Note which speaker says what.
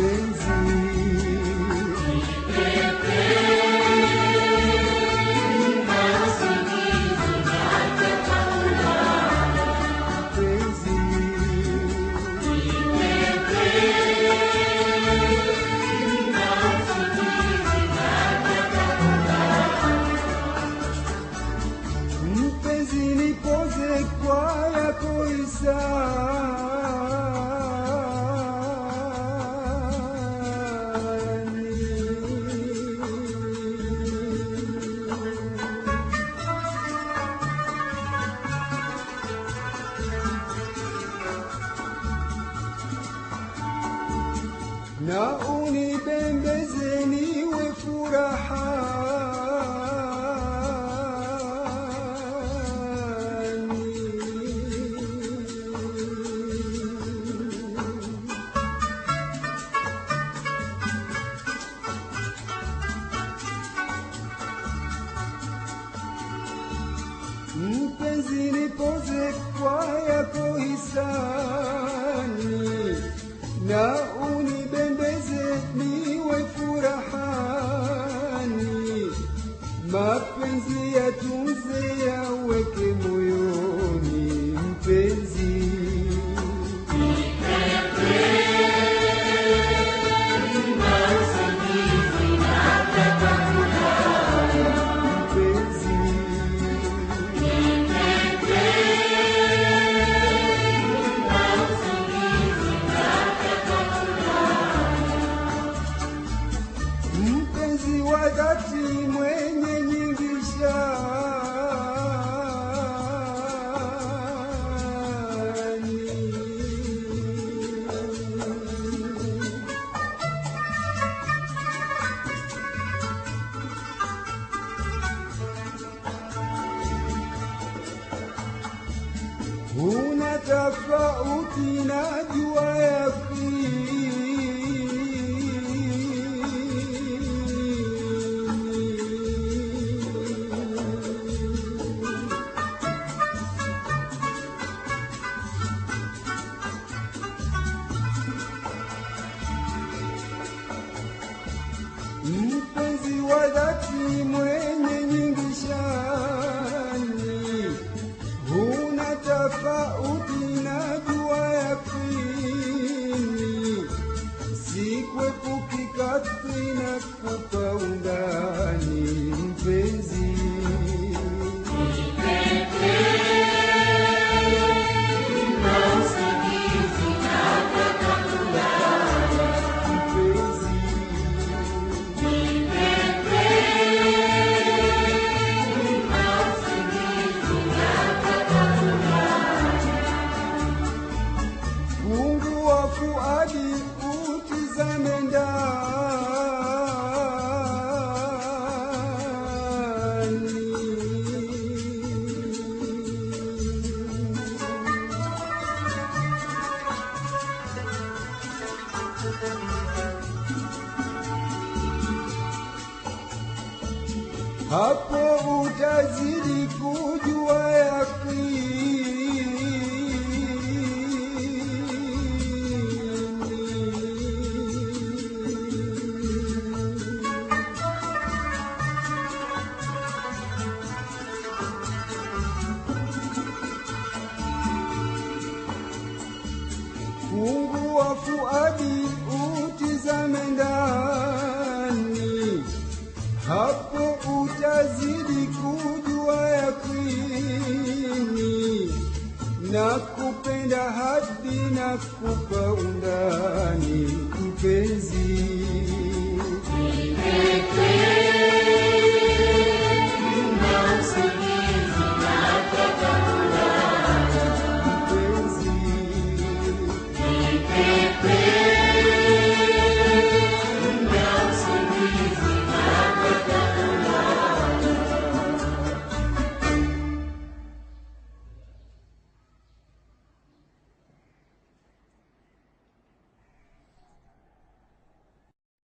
Speaker 1: things ناقوني بين بزني وفرحاني mpenzi nipoze kwa yako hisani na uni Huna tofauti yaki. Mpenzi wa dhati mwenye nyingi hapo utazidi kujua yakini. Mungu wa fuadi ndani hapo utazidi kujua yakini na kupenda hadi na kupa undani. Mpenzi.